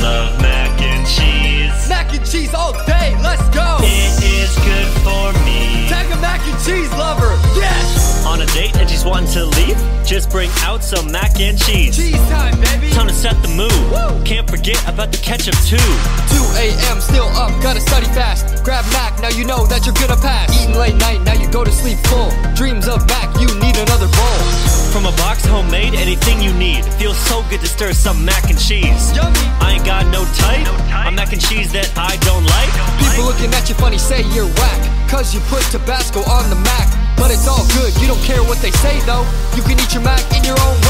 love mac and cheese. Mac and cheese all day, let's go! It is good for me. Tag a mac and cheese lover, yes! On a date and she's wanting to leave? Just bring out some mac and cheese. Cheese time, baby! Time to set the mood. Woo! Can't forget about the ketchup too. 2 a.m. still up, gotta study fast. Grab Mac, now you know that you're gonna pass. Eating late night, now you go to sleep full. Dreams of Mac, you need another bowl. From a box, homemade, anything you need. Feels so good to stir some mac and cheese. I don't like. People looking at you funny say you're whack. Cause you put Tabasco on the Mac. But it's all good, you don't care what they say though. You can eat your Mac in your own.